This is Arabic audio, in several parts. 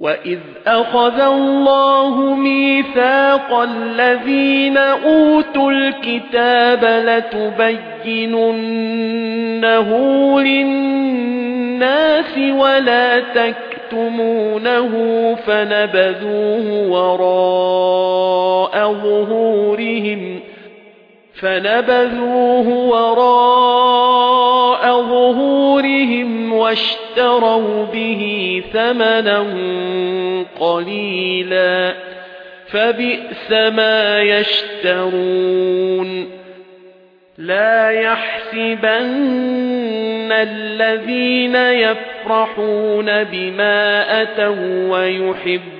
وَإِذْ أَخَذَ اللَّهُ مِيثَاقَ الَّذِينَ أُوتُوا الْكِتَابَ لَتُبَيِّنُنَّهُ لِلنَّاسِ وَلَا تَكْتُمُونَهُ فَنَبَذُوهُ وَرَاءَ ظُهُورِهِمْ فَنَبَذُوهُ وَرَاءَ ظُهُورِهِمْ وَاشْتَرَوْا بِهِ ثَمَنًا قَلِيلًا فَبِئْسَ مَا يَشْتَرُونَ لَا يَحْسَبَنَّ الَّذِينَ يَفْرَحُونَ بِمَا أَتَوْا وَيُحِبُّونَ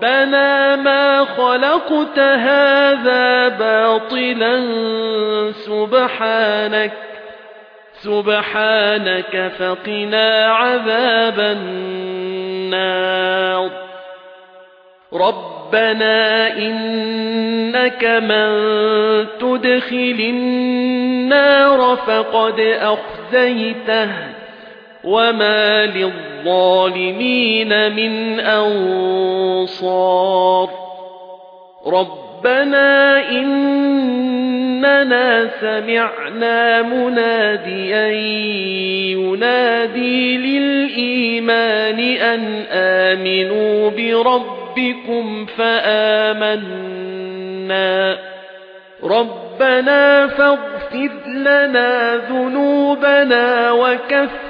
رَبَّنَا مَا خَلَقْتَ هَذَا بَاطِلًا سُبْحَانَكَ سُبْحَانَكَ فَقِنَا عَذَابَ النَّارِ. رَبَّنَا إِنَّكَ مَن تُدْخِلِ النَّارَ فَقَدْ أَخْزَيْتَهُ. وَمَا لِلظَّالِمِينَ مِنْ أَنصَارٍ رَبَّنَا إِنَّنَا سَمِعْنَا مُنَادِيًا يُنَادِي لِلْإِيمَانِ أَنْ آمِنُوا بِرَبِّكُمْ فَآمَنَّا رَبَّنَا فَاغْفِرْ لَنَا ذُنُوبَنَا وَكَفِّرْ